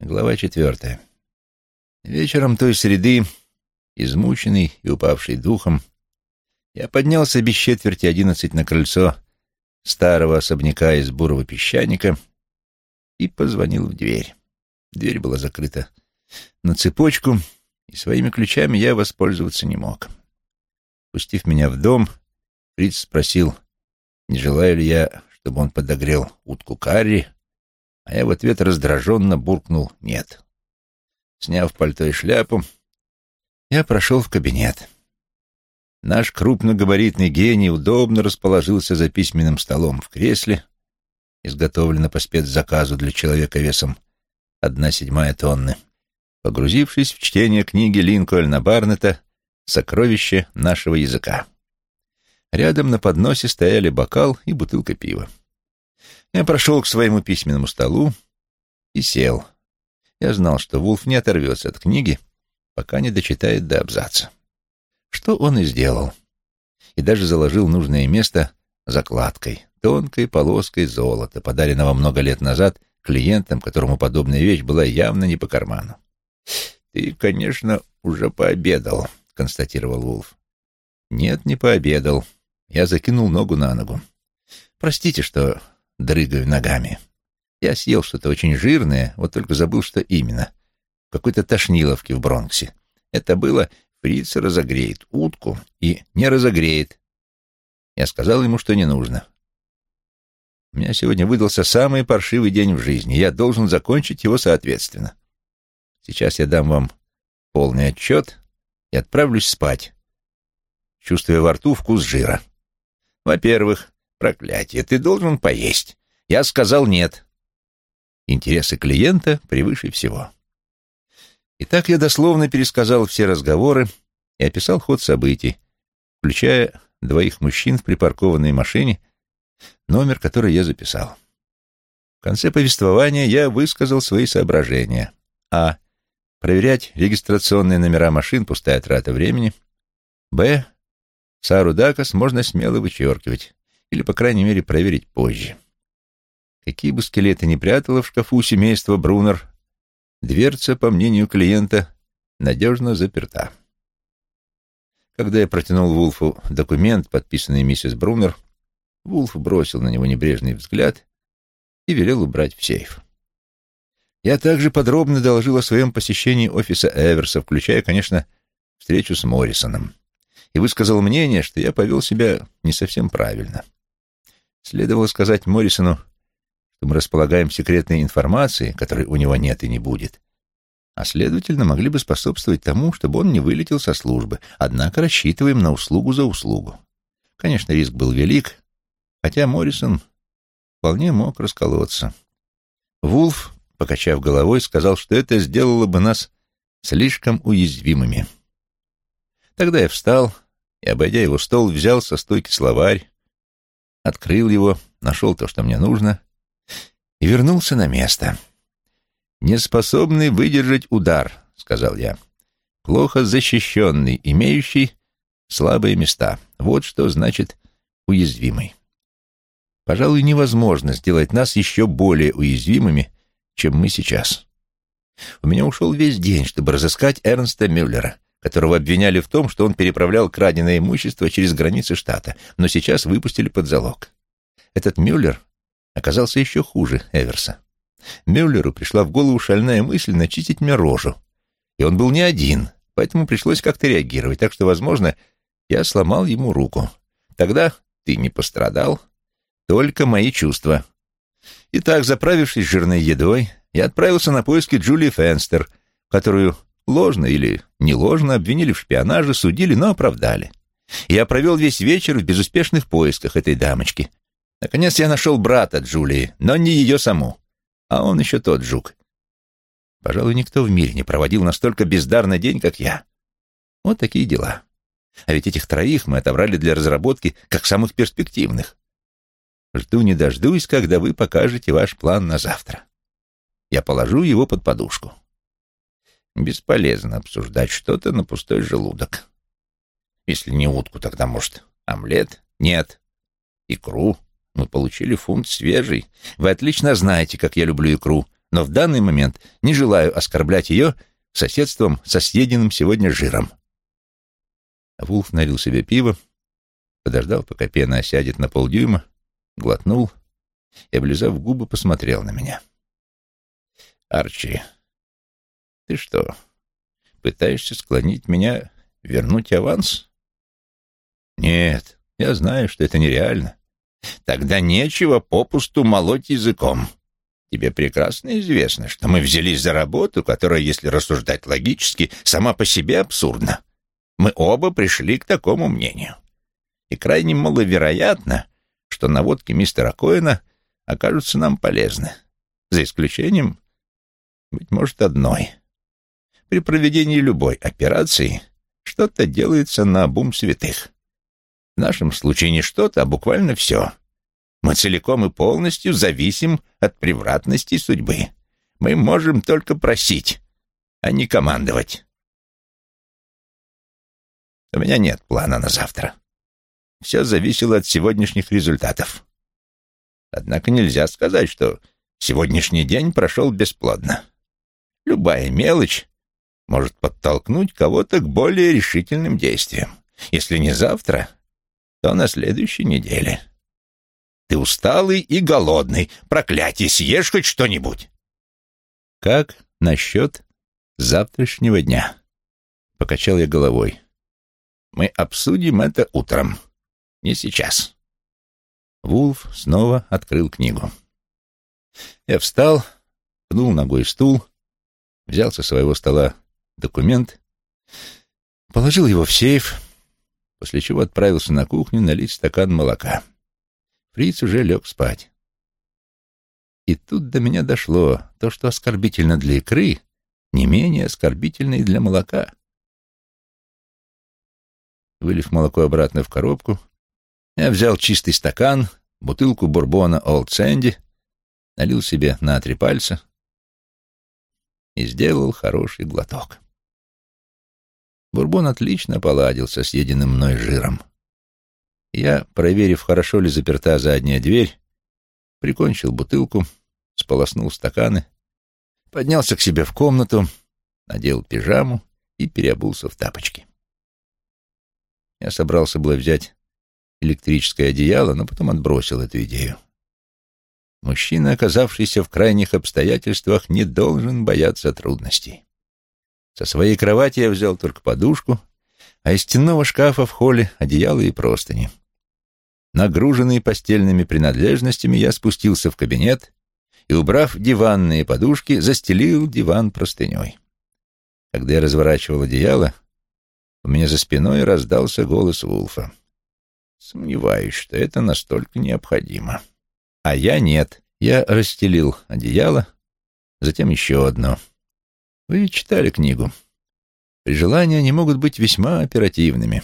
Глава четвертая. Вечером той среды, измученный и упавший духом, я поднялся без четверти одиннадцать на крыльцо старого особняка из бурого песчаника и позвонил в дверь. Дверь была закрыта на цепочку, и своими ключами я воспользоваться не мог. Пустив меня в дом, Фриц спросил, не желаю ли я, чтобы он подогрел утку карри, а я в ответ раздраженно буркнул «нет». Сняв пальто и шляпу, я прошел в кабинет. Наш крупногабаритный гений удобно расположился за письменным столом в кресле, изготовлено по спецзаказу для человека весом одна седьмая тонны, погрузившись в чтение книги Линкольна Барнета «Сокровище нашего языка». Рядом на подносе стояли бокал и бутылка пива. Я прошел к своему письменному столу и сел. Я знал, что Вулф не оторвется от книги, пока не дочитает до абзаца. Что он и сделал. И даже заложил нужное место закладкой, тонкой полоской золота, подаренного много лет назад клиентам, которому подобная вещь была явно не по карману. «Ты, конечно, уже пообедал», — констатировал Вулф. «Нет, не пообедал. Я закинул ногу на ногу. Простите, что дрыгаю ногами. Я съел что-то очень жирное, вот только забыл, что именно. Какой-то тошниловке в Бронксе. Это было «Фриц разогреет утку и не разогреет». Я сказал ему, что не нужно. У меня сегодня выдался самый паршивый день в жизни. Я должен закончить его соответственно. Сейчас я дам вам полный отчет и отправлюсь спать, чувствуя во рту вкус жира. Во-первых, Проклятие, ты должен поесть. Я сказал нет. Интересы клиента превыше всего. Итак, я дословно пересказал все разговоры и описал ход событий, включая двоих мужчин в припаркованной машине, номер, который я записал. В конце повествования я высказал свои соображения. А. Проверять регистрационные номера машин — пустая трата времени. Б. Сару Дакас можно смело вычеркивать или, по крайней мере, проверить позже. Какие бы скелеты ни прятало в шкафу семейство Брунер, дверца, по мнению клиента, надежно заперта. Когда я протянул Вулфу документ, подписанный миссис Брунер, Вулф бросил на него небрежный взгляд и велел убрать в сейф. Я также подробно доложил о своем посещении офиса Эверса, включая, конечно, встречу с Моррисоном, и высказал мнение, что я повел себя не совсем правильно. Следовало сказать Моррисону, что мы располагаем секретной информацией, которой у него нет и не будет, а, следовательно, могли бы способствовать тому, чтобы он не вылетел со службы, однако рассчитываем на услугу за услугу. Конечно, риск был велик, хотя Моррисон вполне мог расколоться. Вулф, покачав головой, сказал, что это сделало бы нас слишком уязвимыми. Тогда я встал и, обойдя его стол, взял со стойки словарь, открыл его, нашел то, что мне нужно, и вернулся на место. «Неспособный выдержать удар», — сказал я. «Плохо защищенный, имеющий слабые места. Вот что значит уязвимый. Пожалуй, невозможно сделать нас еще более уязвимыми, чем мы сейчас. У меня ушел весь день, чтобы разыскать Эрнста Мюллера, которого обвиняли в том, что он переправлял краденое имущество через границы штата, но сейчас выпустили под залог. Этот Мюллер оказался еще хуже Эверса. Мюллеру пришла в голову шальная мысль начистить мне рожу. И он был не один, поэтому пришлось как-то реагировать, так что, возможно, я сломал ему руку. Тогда ты не пострадал, только мои чувства. Итак, заправившись жирной едой, я отправился на поиски Джулии Фенстер, которую Ложно или не ложно обвинили в шпионаже, судили, но оправдали. Я провел весь вечер в безуспешных поисках этой дамочки. Наконец я нашел брата Джулии, но не ее саму. А он еще тот жук. Пожалуй, никто в мире не проводил настолько бездарный день, как я. Вот такие дела. А ведь этих троих мы отобрали для разработки как самых перспективных. Жду не дождусь, когда вы покажете ваш план на завтра. Я положу его под подушку. Бесполезно обсуждать что-то на пустой желудок. Если не утку, тогда, может, омлет? Нет. Икру? Мы получили фунт свежий. Вы отлично знаете, как я люблю икру. но в данный момент не желаю оскорблять ее соседством со съеденным сегодня жиром. Вулф налил себе пиво, подождал, пока пена осядет на полдюйма, глотнул и, облизав губы, посмотрел на меня. «Арчи, ты что, пытаешься склонить меня вернуть аванс?» «Нет, я знаю, что это нереально. Тогда нечего попусту молоть языком. Тебе прекрасно известно, что мы взялись за работу, которая, если рассуждать логически, сама по себе абсурдна. Мы оба пришли к такому мнению. И крайне маловероятно, что наводки мистера Коэна окажутся нам полезны. За исключением, быть может, одной. При проведении любой операции что-то делается на обум святых. В нашем случае не что-то, а буквально все. Мы целиком и полностью зависим от превратности судьбы. Мы можем только просить, а не командовать. У меня нет плана на завтра. Все зависело от сегодняшних результатов. Однако нельзя сказать, что сегодняшний день прошел бесплодно. Любая мелочь может подтолкнуть кого-то к более решительным действиям. Если не завтра, то на следующей неделе. Ты усталый и голодный. Проклятие, съешь хоть что-нибудь. Как насчет завтрашнего дня? Покачал я головой. Мы обсудим это утром. Не сейчас. Вулф снова открыл книгу. Я встал, пнул ногой стул, взял со своего стола документ, положил его в сейф, после чего отправился на кухню налить стакан молока. Фриц уже лег спать. И тут до меня дошло то, что оскорбительно для икры, не менее оскорбительно и для молока. Вылив молоко обратно в коробку, я взял чистый стакан, бутылку бурбона Олд Сэнди, налил себе на три пальца и сделал хороший глоток. Бурбон отлично поладился с съеденным мной жиром. Я, проверив, хорошо ли заперта задняя дверь, прикончил бутылку, сполоснул стаканы, поднялся к себе в комнату, надел пижаму и переобулся в тапочки. Я собрался было взять электрическое одеяло, но потом отбросил эту идею. Мужчина, оказавшийся в крайних обстоятельствах, не должен бояться трудностей. Со своей кровати я взял только подушку, а из стенного шкафа в холле одеяло и простыни. Нагруженный постельными принадлежностями, я спустился в кабинет и, убрав диванные подушки, застелил диван простыней. Когда я разворачивал одеяло, у меня за спиной раздался голос Вулфа. Сомневаюсь, что это настолько необходимо. А я нет. Я расстелил одеяло, затем еще одно. Вы читали книгу. При желании они могут быть весьма оперативными.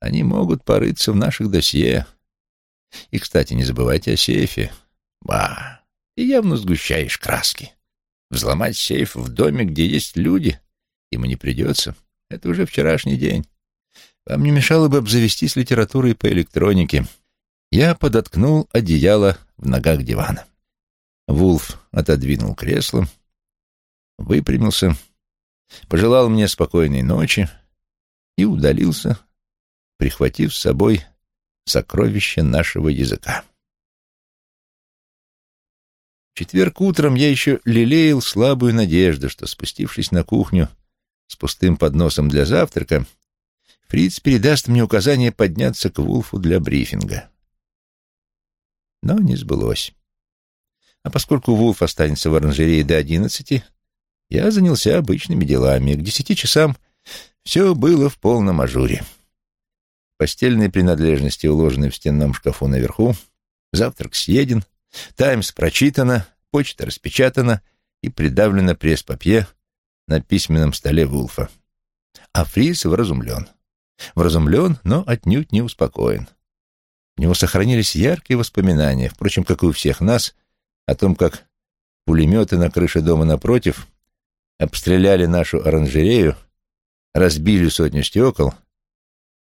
Они могут порыться в наших досье. И, кстати, не забывайте о сейфе. Ба, ты явно сгущаешь краски. Взломать сейф в доме, где есть люди, ему не придется. Это уже вчерашний день. Вам не мешало бы обзавестись литературой по электронике. Я подоткнул одеяло в ногах дивана. Вулф отодвинул кресло, выпрямился пожелал мне спокойной ночи и удалился, прихватив с собой сокровище нашего языка. В четверг утром я еще лелеял слабую надежду, что, спустившись на кухню с пустым подносом для завтрака, Фриц передаст мне указание подняться к Вулфу для брифинга. Но не сбылось. А поскольку Вулф останется в оранжерее до одиннадцати, я занялся обычными делами. К десяти часам все было в полном ажуре. Постельные принадлежности уложены в стенном шкафу наверху, завтрак съеден, «Таймс» прочитано, почта распечатана и придавлена пресс-папье на письменном столе Вулфа. А Фрис вразумлен. Вразумлен, но отнюдь не успокоен. У него сохранились яркие воспоминания, впрочем, как и у всех нас, о том, как пулеметы на крыше дома напротив обстреляли нашу оранжерею, разбили сотню стекол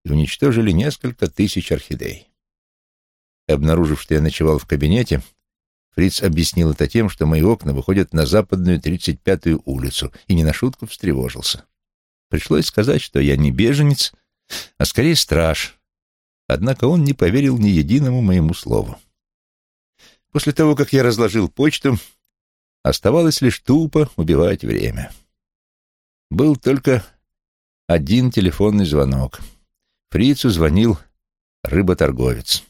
и уничтожили несколько тысяч орхидей. Обнаружив, что я ночевал в кабинете, Фриц объяснил это тем, что мои окна выходят на западную 35-ю улицу, и не на шутку встревожился. Пришлось сказать, что я не беженец, а скорее страж. Однако он не поверил ни единому моему слову. После того, как я разложил почту, оставалось лишь тупо убивать время. Был только один телефонный звонок. Фрицу звонил рыботорговец.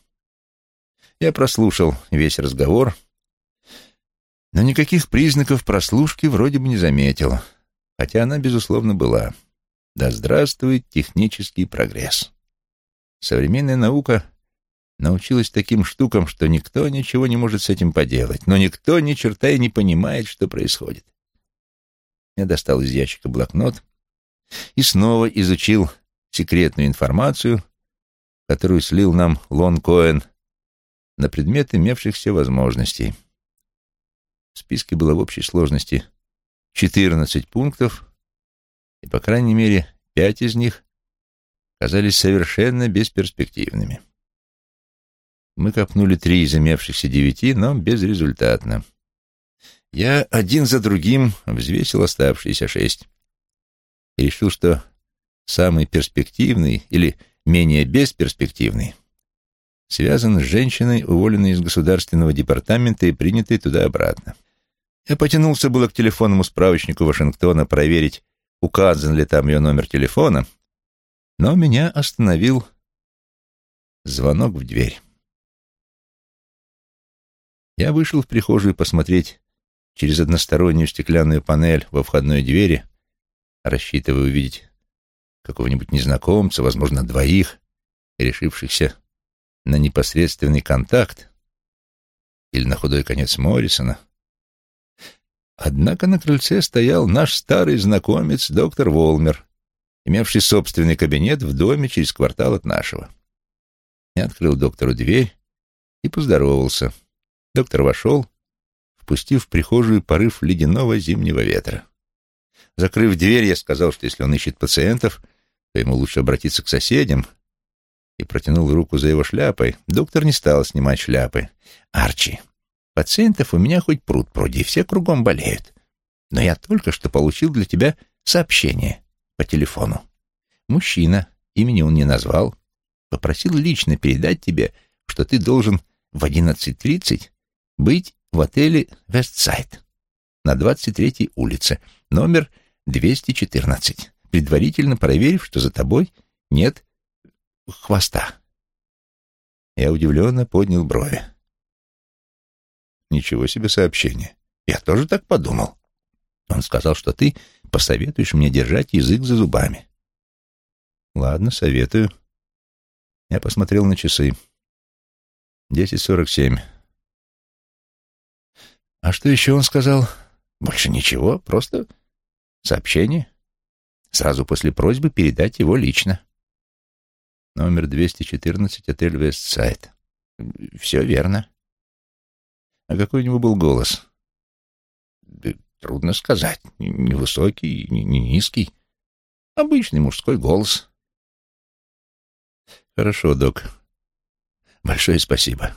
Я прослушал весь разговор, но никаких признаков прослушки вроде бы не заметил, хотя она, безусловно, была. Да здравствует технический прогресс. Современная наука научилась таким штукам, что никто ничего не может с этим поделать, но никто ни черта и не понимает, что происходит. Я достал из ящика блокнот и снова изучил секретную информацию, которую слил нам Лон Коэн на предмет имевшихся возможностей. В списке было в общей сложности 14 пунктов, и, по крайней мере, пять из них казались совершенно бесперспективными. Мы копнули три из имевшихся девяти, но безрезультатно. Я один за другим взвесил оставшиеся шесть и решил, что самый перспективный или менее бесперспективный связан с женщиной, уволенной из государственного департамента и принятой туда-обратно. Я потянулся было к телефонному справочнику Вашингтона проверить, указан ли там ее номер телефона, но меня остановил звонок в дверь. Я вышел в прихожую посмотреть через одностороннюю стеклянную панель во входной двери, рассчитывая увидеть какого-нибудь незнакомца, возможно, двоих, решившихся на непосредственный контакт или на худой конец Моррисона. Однако на крыльце стоял наш старый знакомец доктор Волмер, имевший собственный кабинет в доме через квартал от нашего. Я открыл доктору дверь и поздоровался. Доктор вошел, впустив в прихожую порыв ледяного зимнего ветра. Закрыв дверь, я сказал, что если он ищет пациентов, то ему лучше обратиться к соседям, и протянул руку за его шляпой, доктор не стал снимать шляпы. «Арчи, пациентов у меня хоть пруд пруди, все кругом болеют. Но я только что получил для тебя сообщение по телефону. Мужчина, имени он не назвал, попросил лично передать тебе, что ты должен в 11.30 быть в отеле «Вестсайд» на 23-й улице, номер 214, предварительно проверив, что за тобой нет хвоста. Я удивленно поднял брови. Ничего себе сообщение. Я тоже так подумал. Он сказал, что ты посоветуешь мне держать язык за зубами. Ладно, советую. Я посмотрел на часы. Десять сорок семь. А что еще он сказал? Больше ничего, просто сообщение. Сразу после просьбы передать его лично. Номер 214, отель Вестсайд. Все верно. А какой у него был голос? Трудно сказать. Не высокий, не низкий. Обычный мужской голос. Хорошо, док. Большое спасибо.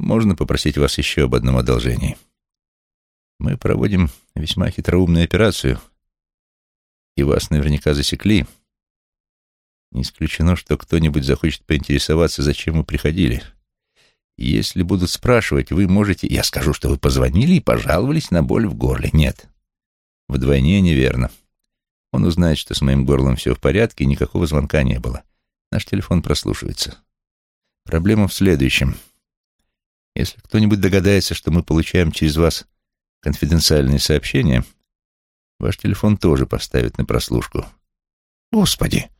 Можно попросить вас еще об одном одолжении? Мы проводим весьма хитроумную операцию, и вас наверняка засекли. Не исключено, что кто-нибудь захочет поинтересоваться, зачем вы приходили. Если будут спрашивать, вы можете... Я скажу, что вы позвонили и пожаловались на боль в горле. Нет. Вдвойне неверно. Он узнает, что с моим горлом все в порядке, и никакого звонка не было. Наш телефон прослушивается. Проблема в следующем. Если кто-нибудь догадается, что мы получаем через вас конфиденциальные сообщения, ваш телефон тоже поставят на прослушку. Господи!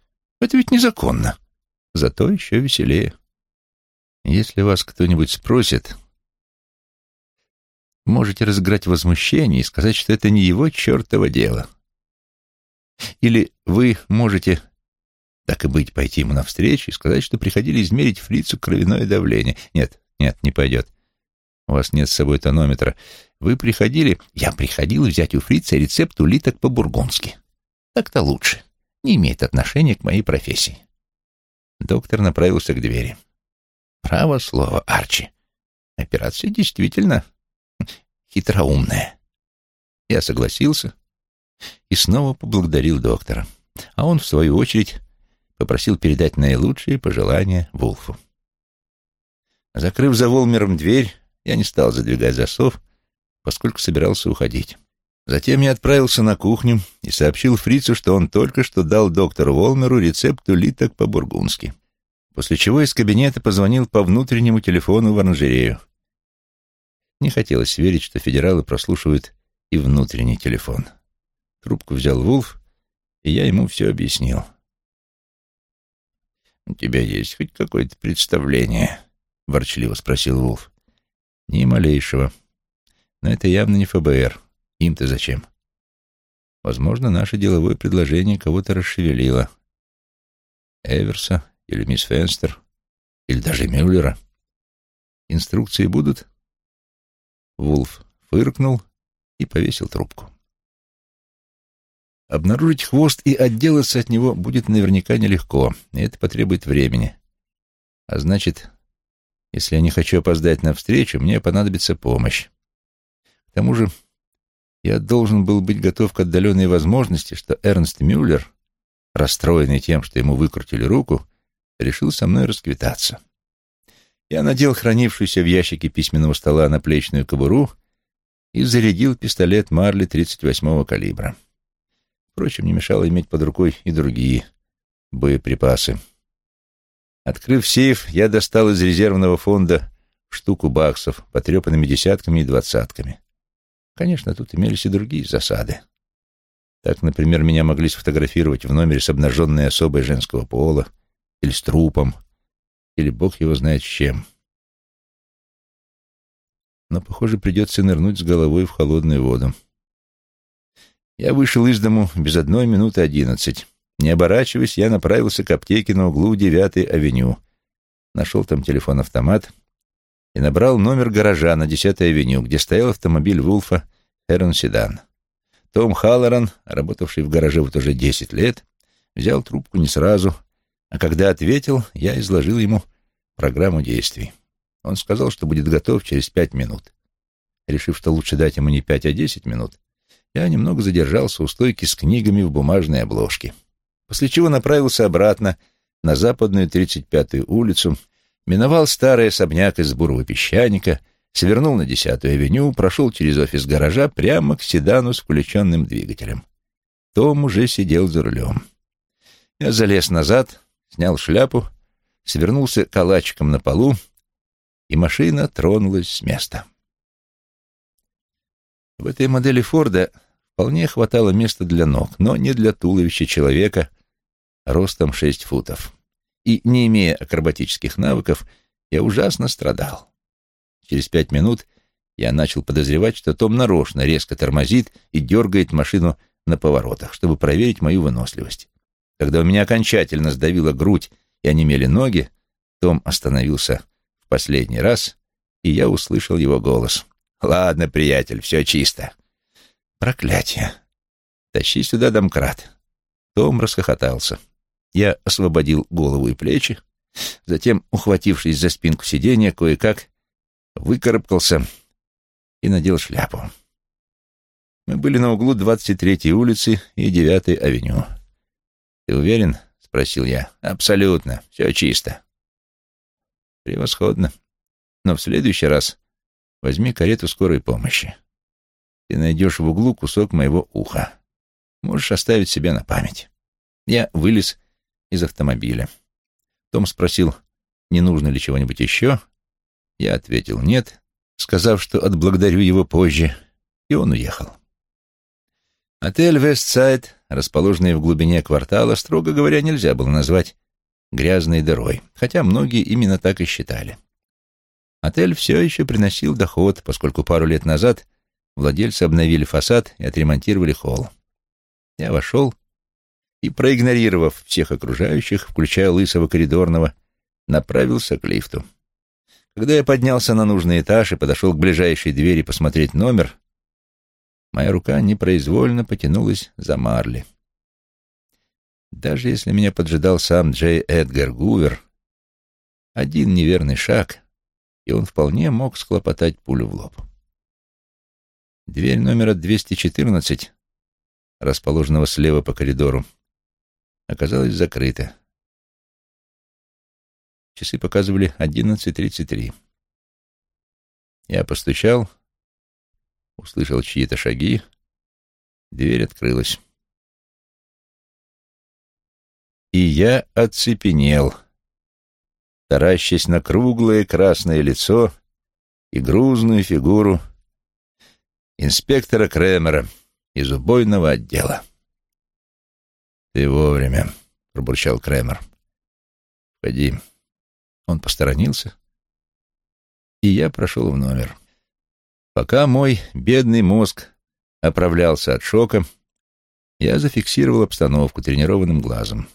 Это ведь незаконно. Зато еще веселее. Если вас кто-нибудь спросит, можете разыграть возмущение и сказать, что это не его чертово дело. Или вы можете, так и быть, пойти ему навстречу и сказать, что приходили измерить фрицу кровяное давление. Нет, нет, не пойдет. У вас нет с собой тонометра. Вы приходили... Я приходил взять у фрица рецепт улиток по-бургундски. Так-то лучше не имеет отношения к моей профессии. Доктор направился к двери. Право слово, Арчи. Операция действительно хитроумная. Я согласился и снова поблагодарил доктора. А он, в свою очередь, попросил передать наилучшие пожелания Вулфу. Закрыв за Волмером дверь, я не стал задвигать засов, поскольку собирался уходить. Затем я отправился на кухню и сообщил фрицу, что он только что дал доктору Волмеру рецепт улиток по-бургундски. После чего из кабинета позвонил по внутреннему телефону в оранжерею. Не хотелось верить, что федералы прослушивают и внутренний телефон. Трубку взял Вулф, и я ему все объяснил. «У тебя есть хоть какое-то представление?» — ворчливо спросил Вулф. «Ни малейшего. Но это явно не ФБР. Им-то зачем? Возможно, наше деловое предложение кого-то расшевелило. Эверса или мисс Фенстер, или даже Мюллера. Инструкции будут?» Вулф фыркнул и повесил трубку. Обнаружить хвост и отделаться от него будет наверняка нелегко, и это потребует времени. А значит, если я не хочу опоздать на встречу, мне понадобится помощь. К тому же я должен был быть готов к отдаленной возможности, что Эрнст Мюллер, расстроенный тем, что ему выкрутили руку, решил со мной расквитаться. Я надел хранившуюся в ящике письменного стола наплечную кобуру и зарядил пистолет Марли 38-го калибра. Впрочем, не мешало иметь под рукой и другие боеприпасы. Открыв сейф, я достал из резервного фонда штуку баксов, потрепанными десятками и двадцатками. Конечно, тут имелись и другие засады. Так, например, меня могли сфотографировать в номере с обнаженной особой женского пола, или с трупом, или бог его знает с чем. Но, похоже, придется нырнуть с головой в холодную воду. Я вышел из дому без одной минуты одиннадцать. Не оборачиваясь, я направился к аптеке на углу 9-й авеню. Нашел там телефон-автомат и набрал номер гаража на 10-й авеню, где стоял автомобиль Вулфа Эрон Седан. Том Халлоран, работавший в гараже вот уже 10 лет, взял трубку не сразу, а когда ответил, я изложил ему программу действий. Он сказал, что будет готов через пять минут. Решив, что лучше дать ему не пять, а десять минут, я немного задержался у стойки с книгами в бумажной обложке, после чего направился обратно на западную 35-ю улицу, миновал старый особняк из бурого песчаника, свернул на 10-ю авеню, прошел через офис гаража прямо к седану с включенным двигателем. Том уже сидел за рулем. Я залез назад, снял шляпу, свернулся калачиком на полу, и машина тронулась с места. В этой модели Форда вполне хватало места для ног, но не для туловища человека ростом шесть футов. И, не имея акробатических навыков, я ужасно страдал. Через пять минут я начал подозревать, что Том нарочно резко тормозит и дергает машину на поворотах, чтобы проверить мою выносливость. Когда у меня окончательно сдавила грудь и онемели ноги, Том остановился в последний раз, и я услышал его голос. Ладно, приятель, все чисто. Проклятие. Тащи сюда домкрат. Том расхохотался. Я освободил голову и плечи, затем, ухватившись за спинку сиденья, кое-как выкарабкался и надел шляпу. Мы были на углу 23-й улицы и 9-й авеню. «Ты уверен?» — спросил я. «Абсолютно. Все чисто». «Превосходно. Но в следующий раз Возьми карету скорой помощи. Ты найдешь в углу кусок моего уха. Можешь оставить себе на память. Я вылез из автомобиля. Том спросил, не нужно ли чего-нибудь еще. Я ответил «нет», сказав, что отблагодарю его позже, и он уехал. Отель «Вестсайд», расположенный в глубине квартала, строго говоря, нельзя было назвать грязной дырой, хотя многие именно так и считали. Отель все еще приносил доход, поскольку пару лет назад владельцы обновили фасад и отремонтировали холл. Я вошел и, проигнорировав всех окружающих, включая лысого коридорного, направился к лифту. Когда я поднялся на нужный этаж и подошел к ближайшей двери посмотреть номер, моя рука непроизвольно потянулась за Марли. Даже если меня поджидал сам Джей Эдгар Гувер, один неверный шаг — и он вполне мог схлопотать пулю в лоб. Дверь номера 214, расположенного слева по коридору, оказалась закрыта. Часы показывали 11.33. Я постучал, услышал чьи-то шаги, дверь открылась. И я оцепенел, таращась на круглое красное лицо и грузную фигуру инспектора Кремера из убойного отдела. «Ты вовремя», — пробурчал Кремер. «Входи». Он посторонился, и я прошел в номер. Пока мой бедный мозг оправлялся от шока, я зафиксировал обстановку тренированным глазом.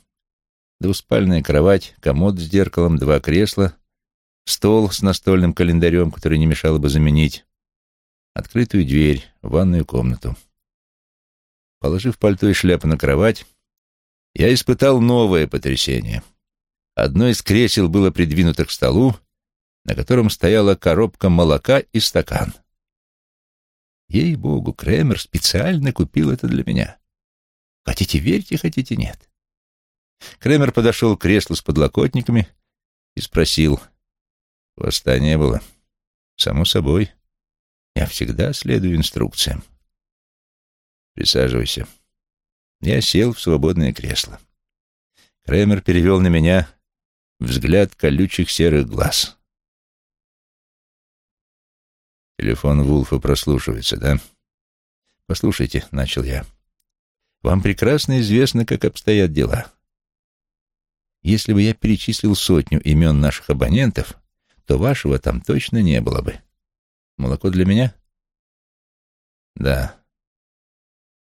Двуспальная кровать, комод с зеркалом, два кресла, стол с настольным календарем, который не мешало бы заменить, открытую дверь в ванную комнату. Положив пальто и шляпу на кровать, я испытал новое потрясение — Одно из кресел было придвинуто к столу, на котором стояла коробка молока и стакан. Ей-богу, Кремер специально купил это для меня. Хотите верьте, хотите нет. Кремер подошел к креслу с подлокотниками и спросил. Хвоста не было. Само собой. Я всегда следую инструкциям. Присаживайся. Я сел в свободное кресло. Кремер перевел на меня взгляд колючих серых глаз. Телефон Вулфа прослушивается, да? Послушайте, — начал я, — вам прекрасно известно, как обстоят дела. Если бы я перечислил сотню имен наших абонентов, то вашего там точно не было бы. Молоко для меня? Да.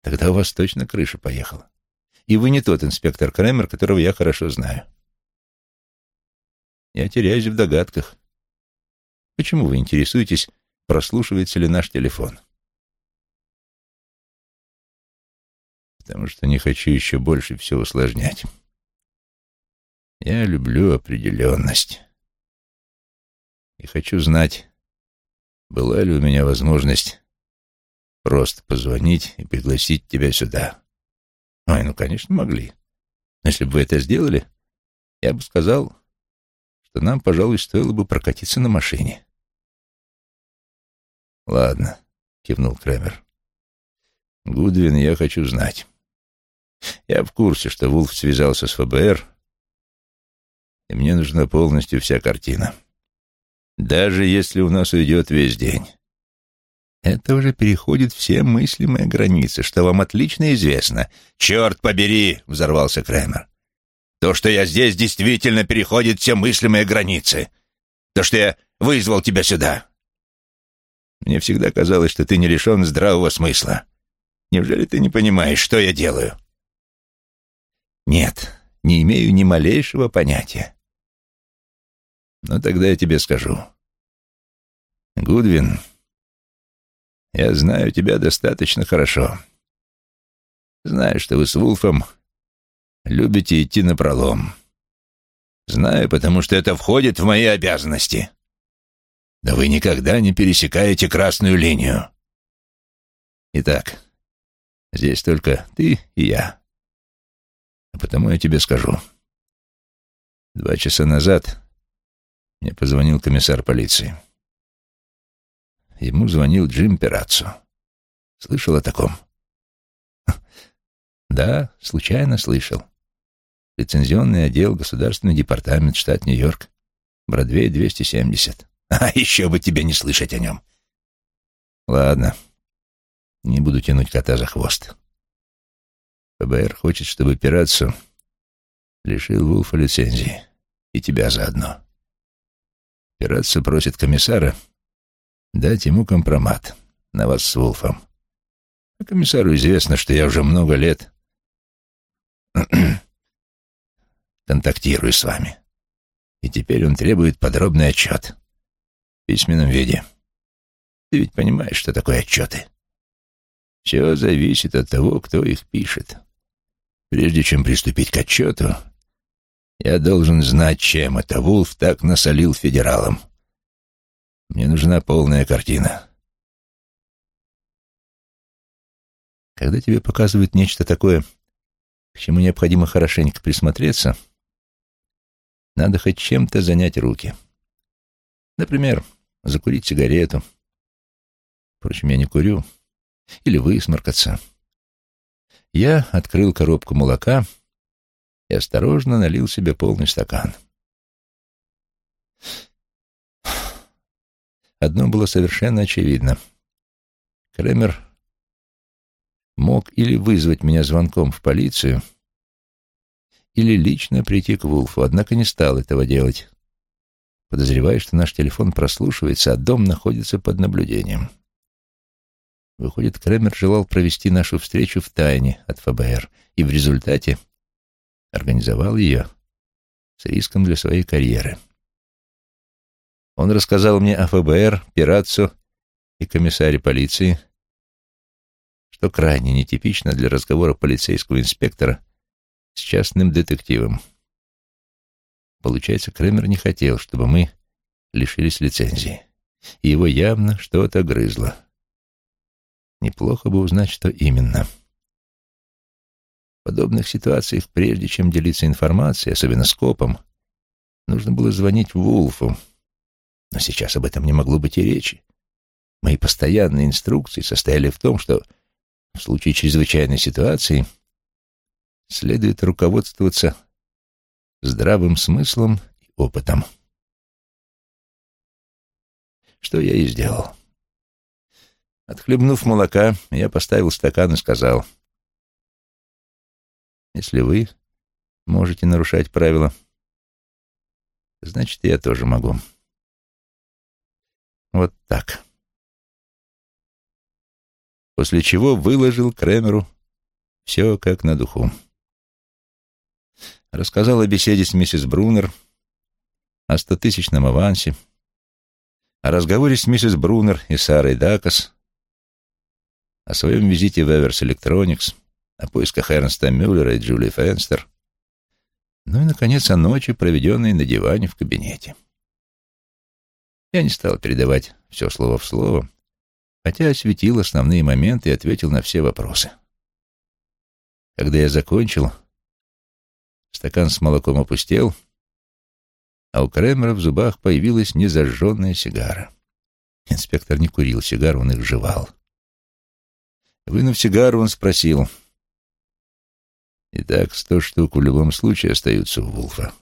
Тогда у вас точно крыша поехала. И вы не тот инспектор Кремер, которого я хорошо знаю. Я теряюсь в догадках. Почему вы интересуетесь, прослушивается ли наш телефон? Потому что не хочу еще больше все усложнять. Я люблю определенность. И хочу знать, была ли у меня возможность просто позвонить и пригласить тебя сюда. Ой, ну, конечно, могли. Но если бы вы это сделали, я бы сказал, что нам, пожалуй, стоило бы прокатиться на машине. «Ладно», — кивнул Кремер. «Гудвин, я хочу знать. Я в курсе, что Вулф связался с ФБР, и мне нужна полностью вся картина. Даже если у нас уйдет весь день». Это уже переходит все мыслимые границы, что вам отлично известно. «Черт побери!» — взорвался Кремер. То, что я здесь, действительно переходит все мыслимые границы. То, что я вызвал тебя сюда. Мне всегда казалось, что ты не лишен здравого смысла. Неужели ты не понимаешь, что я делаю? Нет, не имею ни малейшего понятия. Но тогда я тебе скажу. Гудвин, я знаю тебя достаточно хорошо. Знаю, что вы с Вулфом любите идти на пролом. Знаю, потому что это входит в мои обязанности. Но вы никогда не пересекаете красную линию. Итак, здесь только ты и я. А потому я тебе скажу. Два часа назад мне позвонил комиссар полиции. Ему звонил Джим Пираццо. Слышал о таком? Да, случайно слышал. Лицензионный отдел, Государственный департамент, штат Нью-Йорк. Бродвей 270. А еще бы тебе не слышать о нем. Ладно, не буду тянуть кота за хвост. ФБР хочет, чтобы операцию лишил Вулфа лицензии. И тебя заодно. Операция просит комиссара дать ему компромат на вас с Вулфом. А комиссару известно, что я уже много лет контактирую с вами. И теперь он требует подробный отчет. В письменном виде. Ты ведь понимаешь, что такое отчеты? Все зависит от того, кто их пишет. Прежде чем приступить к отчету, я должен знать, чем это Вулф так насолил федералам. Мне нужна полная картина. Когда тебе показывают нечто такое, к чему необходимо хорошенько присмотреться, надо хоть чем-то занять руки. Например, закурить сигарету. Впрочем, я не курю. Или высморкаться. Я открыл коробку молока и осторожно налил себе полный стакан. Одно было совершенно очевидно. Кремер мог или вызвать меня звонком в полицию, или лично прийти к Вулфу, однако не стал этого делать, подозревая, что наш телефон прослушивается, а дом находится под наблюдением. Выходит, Кремер желал провести нашу встречу в тайне от ФБР и в результате организовал ее с риском для своей карьеры. Он рассказал мне о ФБР, пиратцу и комиссаре полиции, что крайне нетипично для разговора полицейского инспектора с частным детективом. Получается, Кремер не хотел, чтобы мы лишились лицензии, и его явно что-то грызло. Неплохо бы узнать, что именно. В подобных ситуациях, прежде чем делиться информацией, особенно с копом, нужно было звонить Вулфу, но сейчас об этом не могло быть и речи. Мои постоянные инструкции состояли в том, что в случае чрезвычайной ситуации следует руководствоваться здравым смыслом и опытом. Что я и сделал. Отхлебнув молока, я поставил стакан и сказал, «Если вы можете нарушать правила, значит, я тоже могу». Вот так после чего выложил Кремеру все как на духу. Рассказал о беседе с миссис Брунер, о стотысячном авансе, о разговоре с миссис Брунер и Сарой Дакас, о своем визите в Evers Electronics, о поисках Эрнста Мюллера и Джули Фенстер, ну и, наконец, о ночи, проведенной на диване в кабинете. Я не стал передавать все слово в слово, хотя осветил основные моменты и ответил на все вопросы. Когда я закончил, стакан с молоком опустел, а у Кремера в зубах появилась незажженная сигара. Инспектор не курил сигар, он их жевал. Вынув сигару, он спросил. «Итак, сто штук в любом случае остаются у Вулфа.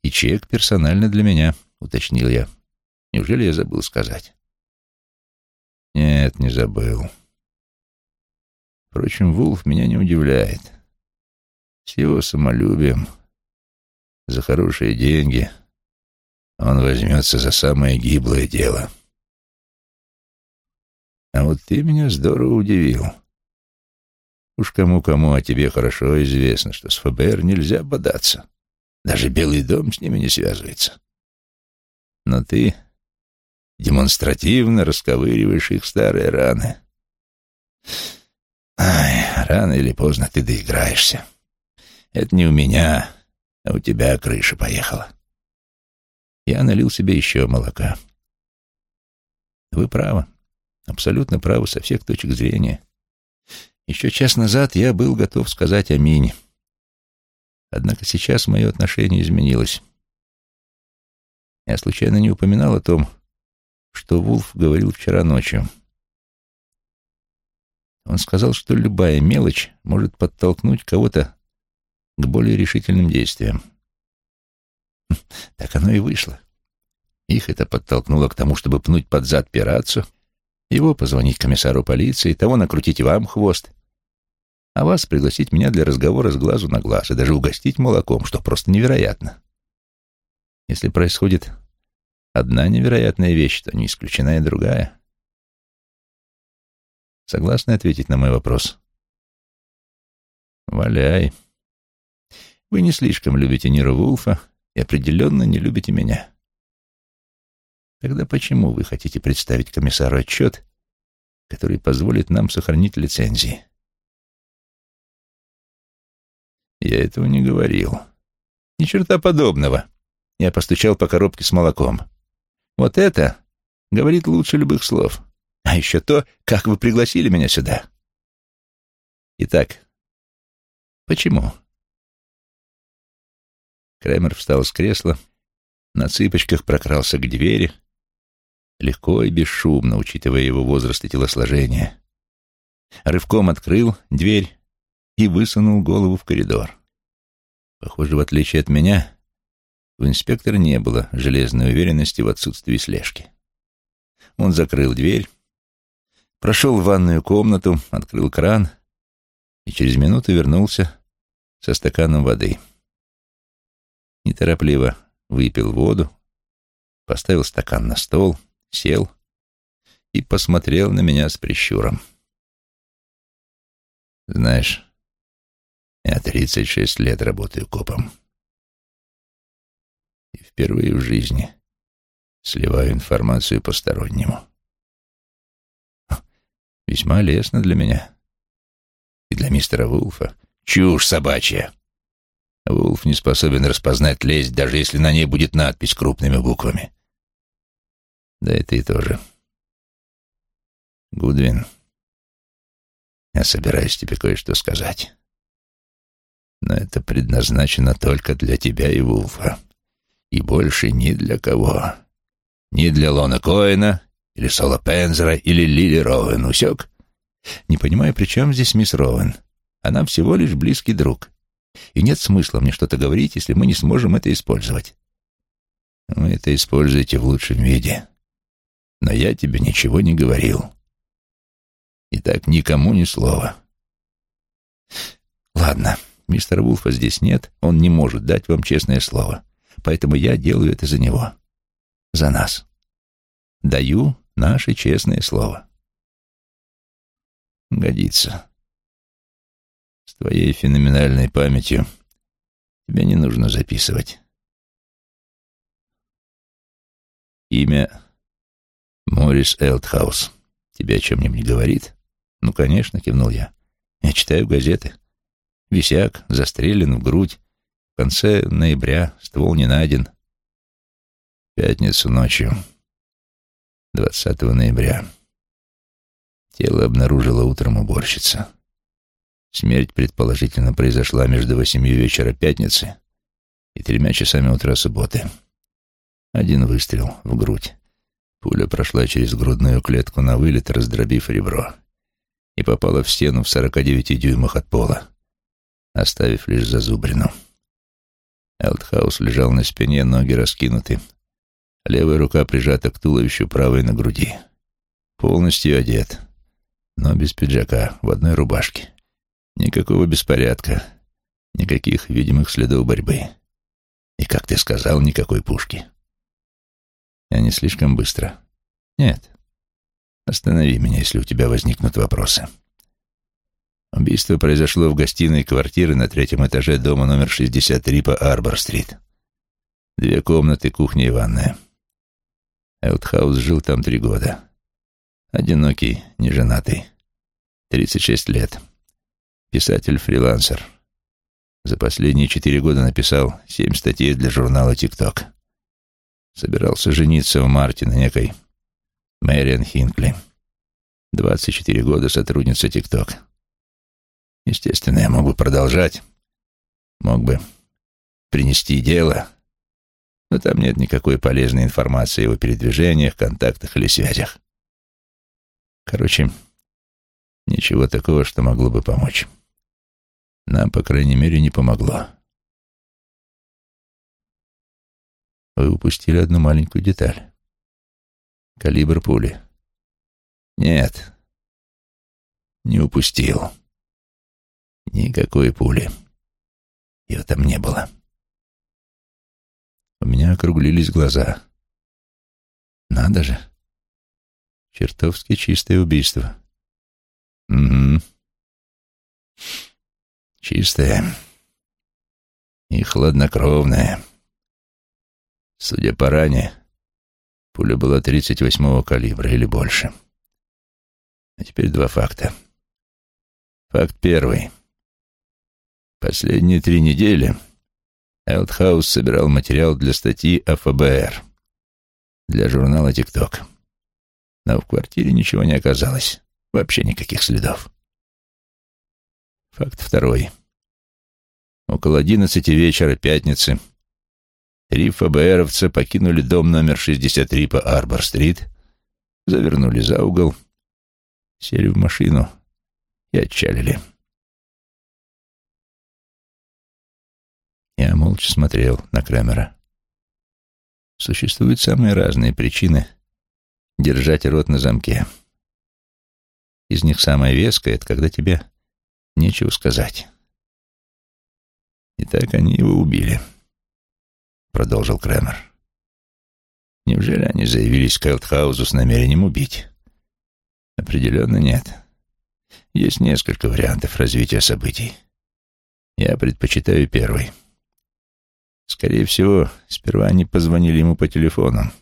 И чек персонально для меня», — уточнил я. «Неужели я забыл сказать?» Нет, не забыл. Впрочем, Вулф меня не удивляет. С его самолюбием, за хорошие деньги, он возьмется за самое гиблое дело. А вот ты меня здорово удивил. Уж кому-кому, а тебе хорошо известно, что с ФБР нельзя бодаться. Даже Белый дом с ними не связывается. Но ты демонстративно расковыриваешь их старые раны. Ай, рано или поздно ты доиграешься. Это не у меня, а у тебя крыша поехала. Я налил себе еще молока. Вы правы, абсолютно правы со всех точек зрения. Еще час назад я был готов сказать «Аминь». Однако сейчас мое отношение изменилось. Я случайно не упоминал о том, что Вулф говорил вчера ночью. Он сказал, что любая мелочь может подтолкнуть кого-то к более решительным действиям. Так оно и вышло. Их это подтолкнуло к тому, чтобы пнуть под зад пиратцу, его позвонить комиссару полиции, того накрутить вам хвост, а вас пригласить меня для разговора с глазу на глаз и даже угостить молоком, что просто невероятно. Если происходит одна невероятная вещь, то не исключена и другая. Согласны ответить на мой вопрос? Валяй. Вы не слишком любите Нира Вулфа и определенно не любите меня. Тогда почему вы хотите представить комиссару отчет, который позволит нам сохранить лицензии? Я этого не говорил. Ни черта подобного. Я постучал по коробке с молоком. Вот это Говорит лучше любых слов. А еще то, как вы пригласили меня сюда. Итак, почему? Кремер встал с кресла, на цыпочках прокрался к двери, легко и бесшумно, учитывая его возраст и телосложение. Рывком открыл дверь и высунул голову в коридор. Похоже, в отличие от меня, у инспектора не было железной уверенности в отсутствии слежки. Он закрыл дверь, прошел в ванную комнату, открыл кран и через минуту вернулся со стаканом воды. Неторопливо выпил воду, поставил стакан на стол, сел и посмотрел на меня с прищуром. «Знаешь, я тридцать шесть лет работаю копом. Впервые в жизни сливаю информацию постороннему. Весьма лестно для меня. И для мистера Вулфа. Чушь собачья. Вулф не способен распознать лесть, даже если на ней будет надпись крупными буквами. Да и тоже. Гудвин, я собираюсь тебе кое-что сказать. Но это предназначено только для тебя и Вулфа. И больше ни для кого. Ни для Лона Коэна, или Соло Пензера, или Лили Роуэн. Усек? Не понимаю, при чем здесь мисс Роуэн? Она всего лишь близкий друг. И нет смысла мне что-то говорить, если мы не сможем это использовать. Вы это используете в лучшем виде. Но я тебе ничего не говорил. Итак, никому ни слова. Ладно, мистера Вулфа здесь нет, он не может дать вам честное слово. Поэтому я делаю это за него. За нас. Даю наше честное слово. Годится. С твоей феноменальной памятью тебя не нужно записывать. Имя Морис Элтхаус. Тебе о чем-нибудь говорит? Ну, конечно, кивнул я. Я читаю газеты. Висяк, застрелен в грудь. В конце ноября ствол не найден. Пятницу ночью, 20 ноября. Тело обнаружила утром уборщица. Смерть, предположительно, произошла между восемью вечера пятницы и тремя часами утра субботы. Один выстрел в грудь. Пуля прошла через грудную клетку на вылет, раздробив ребро, и попала в стену в сорока девяти дюймах от пола, оставив лишь зазубрину. Элтхаус лежал на спине, ноги раскинуты, левая рука прижата к туловищу, правой на груди. Полностью одет, но без пиджака, в одной рубашке. Никакого беспорядка, никаких видимых следов борьбы. И, как ты сказал, никакой пушки. Я не слишком быстро. Нет. Останови меня, если у тебя возникнут вопросы. Убийство произошло в гостиной квартиры на третьем этаже дома номер 63 по Арбор-стрит. Две комнаты, кухня и ванная. Элтхаус жил там три года. Одинокий, неженатый. 36 лет. Писатель-фрилансер. За последние четыре года написал семь статей для журнала «Тикток». Собирался жениться в марте на некой Мэриан Хинкли. 24 года сотрудница ТикТок. Естественно, я мог бы продолжать. Мог бы принести дело. Но там нет никакой полезной информации о его передвижениях, контактах или связях. Короче, ничего такого, что могло бы помочь. Нам, по крайней мере, не помогло. Вы упустили одну маленькую деталь. Калибр пули. Нет, не упустил. Никакой пули. Ее там не было. У меня округлились глаза. Надо же. Чертовски чистое убийство. Угу. Чистое и хладнокровное. Судя по ране, пуля была 38-го калибра или больше. А теперь два факта. Факт первый. Последние три недели Элтхаус собирал материал для статьи о ФБР для журнала «Тикток». Но в квартире ничего не оказалось. Вообще никаких следов. Факт второй. Около одиннадцати вечера пятницы три ФБРовца покинули дом номер 63 по Арбор-стрит, завернули за угол, сели в машину и отчалили. Я молча смотрел на Кремера. Существуют самые разные причины держать рот на замке. Из них самая веская — это когда тебе нечего сказать. И так они его убили, — продолжил Кремер. Неужели они заявились к Элтхаузу с намерением убить? Определенно нет. Есть несколько вариантов развития событий. Я предпочитаю первый — Скорее всего, сперва они позвонили ему по телефону.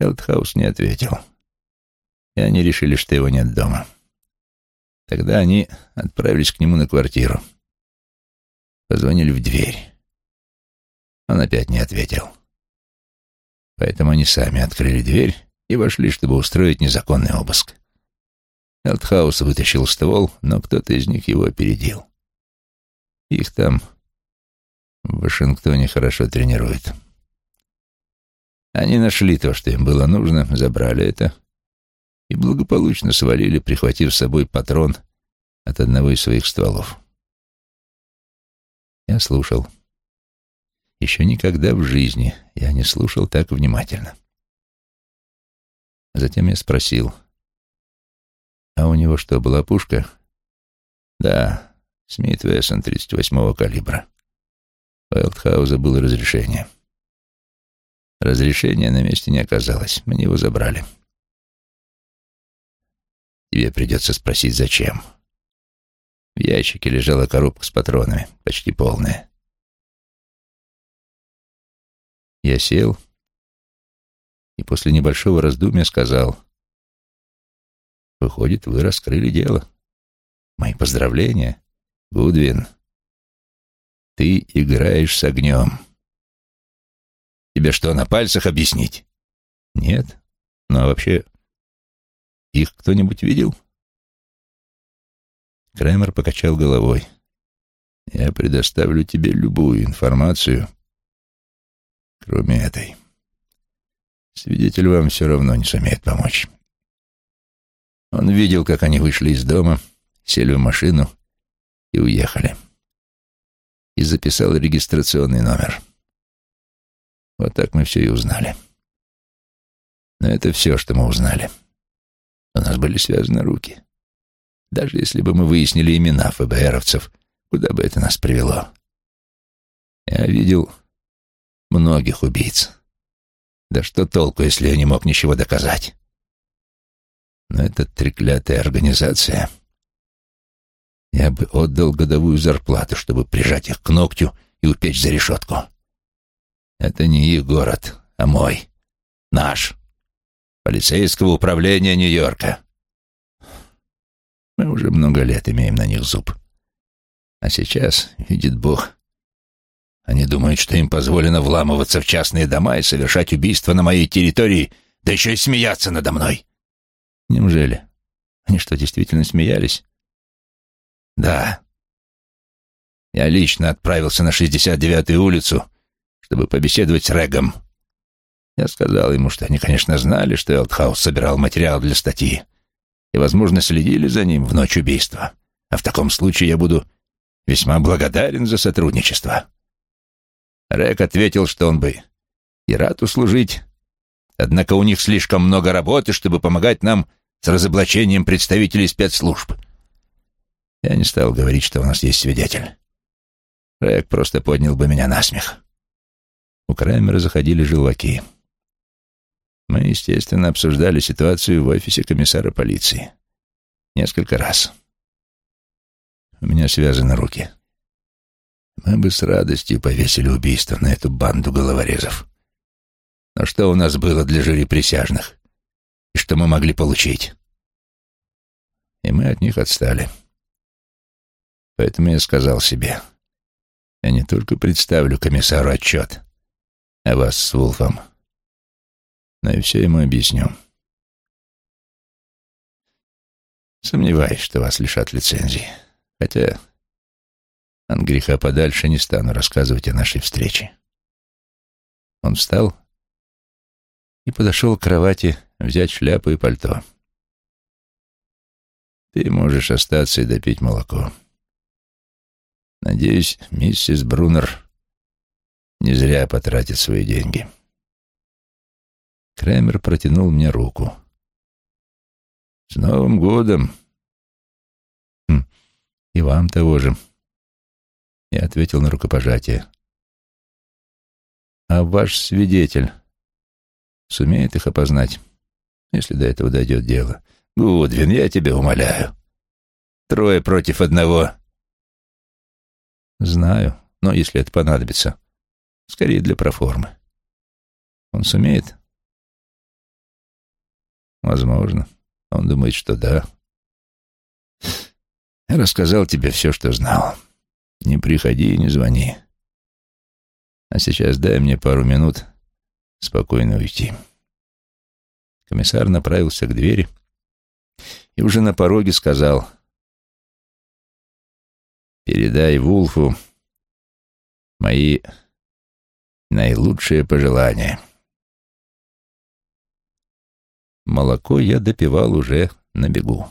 Элтхаус не ответил. И они решили, что его нет дома. Тогда они отправились к нему на квартиру. Позвонили в дверь. Он опять не ответил. Поэтому они сами открыли дверь и вошли, чтобы устроить незаконный обыск. Элтхаус вытащил ствол, но кто-то из них его опередил. Их там Вашингтоне хорошо тренируют. Они нашли то, что им было нужно, забрали это и благополучно свалили, прихватив с собой патрон от одного из своих стволов. Я слушал. Еще никогда в жизни я не слушал так внимательно. Затем я спросил, а у него что, была пушка? Да, Смит Вессон 38-го калибра. У Элтхауза было разрешение. Разрешения на месте не оказалось. Мне его забрали. Тебе придется спросить, зачем. В ящике лежала коробка с патронами, почти полная. Я сел и после небольшого раздумья сказал, «Выходит, вы раскрыли дело. Мои поздравления, Гудвин. Ты играешь с огнем. Тебе что, на пальцах объяснить? Нет. Ну а вообще, их кто-нибудь видел? Кремер покачал головой. Я предоставлю тебе любую информацию, кроме этой. Свидетель вам все равно не сумеет помочь. Он видел, как они вышли из дома, сели в машину и уехали и записал регистрационный номер. Вот так мы все и узнали. Но это все, что мы узнали. У нас были связаны руки. Даже если бы мы выяснили имена ФБРовцев, куда бы это нас привело? Я видел многих убийц. Да что толку, если я не мог ничего доказать? Но эта треклятая организация я бы отдал годовую зарплату, чтобы прижать их к ногтю и упечь за решетку. Это не их город, а мой. Наш. Полицейского управления Нью-Йорка. Мы уже много лет имеем на них зуб. А сейчас, видит Бог, они думают, что им позволено вламываться в частные дома и совершать убийства на моей территории, да еще и смеяться надо мной. Неужели? Они что, действительно смеялись? Да. Я лично отправился на 69-ю улицу, чтобы побеседовать с Регом. Я сказал ему, что они, конечно, знали, что Элтхаус собирал материал для статьи и, возможно, следили за ним в ночь убийства. А в таком случае я буду весьма благодарен за сотрудничество. Рэг ответил, что он бы и рад услужить, однако у них слишком много работы, чтобы помогать нам с разоблачением представителей спецслужб. Я не стал говорить, что у нас есть свидетель. Рэг просто поднял бы меня на смех. У Краймера заходили желваки. Мы, естественно, обсуждали ситуацию в офисе комиссара полиции. Несколько раз. У меня связаны руки. Мы бы с радостью повесили убийство на эту банду головорезов. Но что у нас было для жюри присяжных? И что мы могли получить? И мы от них отстали. Поэтому я сказал себе, я не только представлю комиссару отчет о вас с Вулфом, но и все ему объясню. Сомневаюсь, что вас лишат лицензии. Хотя от греха подальше не стану рассказывать о нашей встрече. Он встал и подошел к кровати взять шляпу и пальто. Ты можешь остаться и допить молоко. Надеюсь, миссис Брунер не зря потратит свои деньги. Кремер протянул мне руку. «С Новым годом!» хм, «И вам того же!» Я ответил на рукопожатие. «А ваш свидетель сумеет их опознать, если до этого дойдет дело?» «Гудвин, я тебя умоляю. Трое против одного». «Знаю, но если это понадобится, скорее для проформы. Он сумеет?» «Возможно. Он думает, что да». «Я рассказал тебе все, что знал». Не приходи и не звони. А сейчас дай мне пару минут спокойно уйти. Комиссар направился к двери и уже на пороге сказал «Передай Вулфу мои наилучшие пожелания». Молоко я допивал уже на бегу.